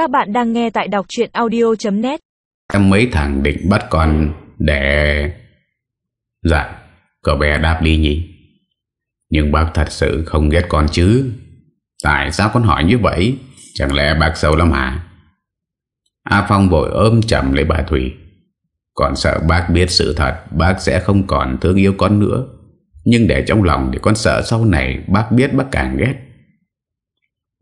Các bạn đang nghe tại đọc chuyện audio.net Em mấy thằng định bắt con để... Dạ, cậu bé đáp ly nhỉ. Nhưng bác thật sự không ghét con chứ. Tại sao con hỏi như vậy? Chẳng lẽ bác sâu lắm hả? A Phong vội ôm chầm lấy bà Thủy. Con sợ bác biết sự thật, bác sẽ không còn thương yêu con nữa. Nhưng để trong lòng thì con sợ sau này bác biết bác càng ghét.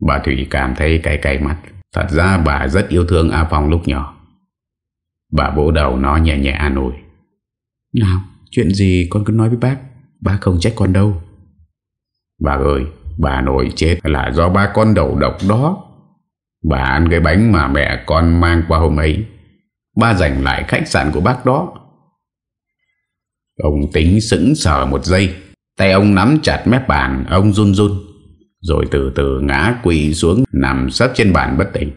Bà Thủy cảm thấy cay cay mắt. Thật ra bà rất yêu thương A Phong lúc nhỏ. Bà vỗ đầu nó nhẹ nhẹ an ủi. Nào, chuyện gì con cứ nói với bác, bác không trách con đâu. Bà ơi, bà nội chết là do ba con đầu độc đó. Bà ăn cái bánh mà mẹ con mang qua hôm ấy. Ba dành lại khách sạn của bác đó. Ông tính sững sờ một giây. Tay ông nắm chặt mép bàn, ông run run. Rồi từ từ ngã quỳ xuống Nằm sấp trên bàn bất tỉnh.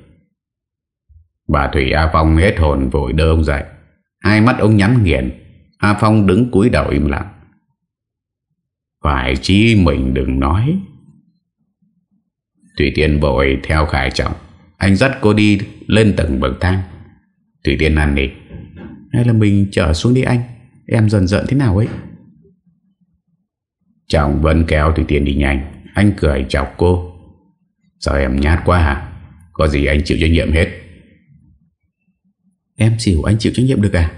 Bà Thủy A Phong hết hồn vội đỡ ông dậy. Hai mắt ông nhắm nghiền. A Phong đứng cúi đầu im lặng. Phải chi mình đừng nói. Thủy Tiên vội theo Khải Trọng. Anh dắt cô đi lên tầng bậc thang. Thủy Tiên năn nỉ. Hay là mình trở xuống đi anh? Em dần dần thế nào ấy? Trọng vẫn kéo Thủy Tiên đi nhanh anh cười chọc cô. Sao em nhát quá hả? Có gì anh chịu trách nhiệm hết? Em chịu anh chịu trách nhiệm được à?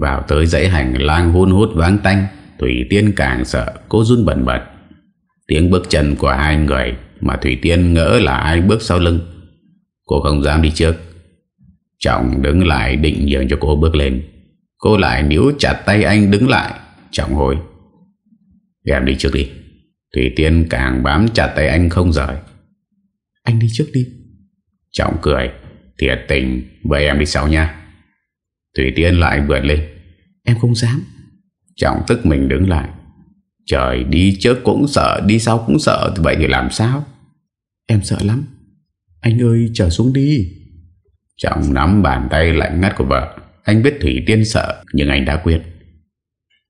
Vào tới dãy hành lang hôn hút váng tanh Thủy Tiên càng sợ Cô run bẩn bật. Tiếng bước chân của hai người Mà Thủy Tiên ngỡ là ai bước sau lưng. Cô không dám đi trước. Trọng đứng lại định nhường cho cô bước lên. Cô lại níu chặt tay anh đứng lại Trọng hồi Em đi trước đi Thủy Tiên càng bám chặt tay anh không rời. Anh đi trước đi. Trọng cười Thiệt tình Vậy em đi sau nha. Thủy Tiên lại vượt lên. Em không dám. Trọng tức mình đứng lại. Trời đi trước cũng sợ Đi sau cũng sợ Vậy thì làm sao? Em sợ lắm. Anh ơi trở xuống đi. Trọng nắm bàn tay lạnh ngắt của vợ. Anh biết Thủy Tiên sợ Nhưng anh đã quyết.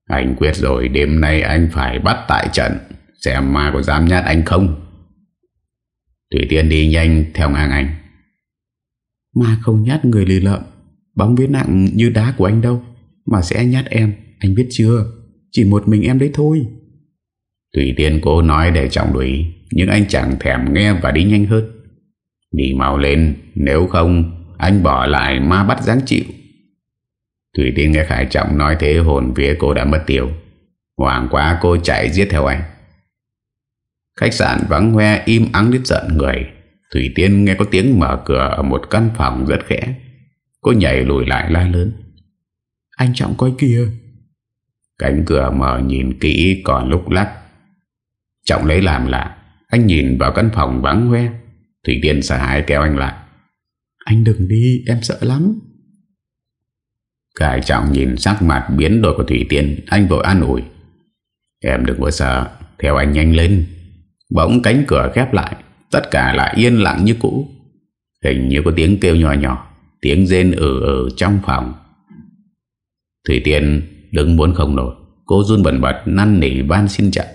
Anh quyết rồi đêm nay anh phải bắt tại trận Xem ma có dám nhát anh không? Thủy Tiên đi nhanh theo ngang anh. Ma không nhát người lì lợm Bóng viết nặng như đá của anh đâu Mà sẽ nhát em Anh biết chưa? Chỉ một mình em đấy thôi. Thủy Tiên cố nói để trọng đuổi Nhưng anh chẳng thèm nghe và đi nhanh hơn. Đi mau lên Nếu không anh bỏ lại ma bắt dáng chịu. Thủy Tiên nghe Khải Trọng nói thế hồn vía cô đã mất tiêu. Hoàng quá cô chạy giết theo anh Khách sạn vắng hoe, im ắng đến giận người. Thủy Tiên nghe có tiếng mở cửa Ở một căn phòng rất khẽ. Cô nhảy lùi lại, la lớn. Anh Trọng coi kìa. Cánh cửa mở nhìn kỹ còn lúc lắc. Trọng lấy làm lạ. Anh nhìn vào căn phòng vắng hoe. Thủy Tiên sợ hãi kéo anh lại. Anh đừng đi, em sợ lắm. Cải Trọng nhìn sắc mặt biến đổi của Thủy Tiên. Anh vội an ủi. Em đừng có sợ. Theo anh nhanh lên. Bỗng cánh cửa khép lại Tất cả lại yên lặng như cũ. Hình như có tiếng kêu nhỏ nhỏ Tiếng rên ở ở trong phòng. Thủy Tiên đứng muốn không nổi Cô run bẩn bật năn nỉ van xin chậm.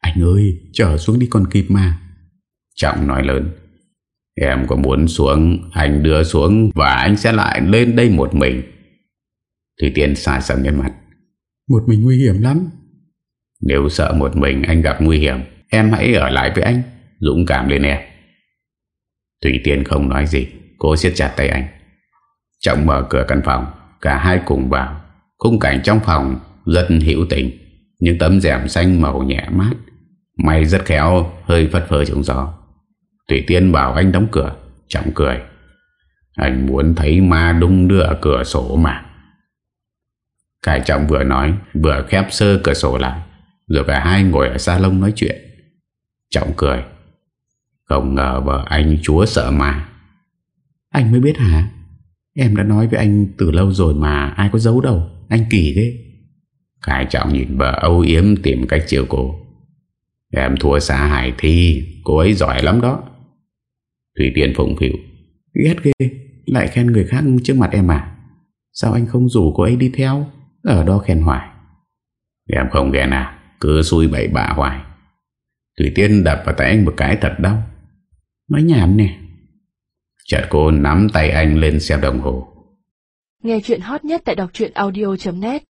Anh ơi trở xuống đi còn kịp mà. Trọng nói lớn Em có muốn xuống Anh đưa xuống Và anh sẽ lại lên đây một mình. Thủy Tiên xài sầm nhân mặt. Một mình nguy hiểm lắm. Nếu sợ một mình anh gặp nguy hiểm Em hãy ở lại với anh. Dũng cảm lên em Thủy Tiên không nói gì. Cô siết chặt tay anh. Trọng mở cửa căn phòng. Cả hai cùng vào. Khung cảnh trong phòng rất hữu tình. Những tấm rèm xanh màu nhẹ mát. May rất khéo, Hơi phất phơ trong gió. Thủy Tiên bảo anh đóng cửa. Trọng cười. Anh muốn thấy ma đung đưa ở cửa sổ mà. Cải trọng vừa nói, Vừa khép sơ cửa sổ lại. Rồi cả hai ngồi ở salon nói chuyện. Trọng cười. Không ngờ vợ anh chúa sợ mà. Anh mới biết hả? Em đã nói với anh từ lâu rồi mà Ai có giấu đâu. Anh kỳ thế Khải Trọng nhìn vợ âu yếm tìm cách chiều cô. Em thua xa Hải Thi Cô ấy giỏi lắm đó. Thủy Tiên phụng phịu. Ghét ghê Lại khen người khác trước mặt em à? Sao anh không rủ cô ấy đi theo? Ở đó khen hoài. Em không ghen à? Cứ xui bậy bạ hoài Thủy Tiên đập vào tay anh một cái thật đau. Nói nhảm nè. Chợt cô nắm tay anh lên xem đồng hồ. Nghe chuyện hot nhất tại đọc audio.net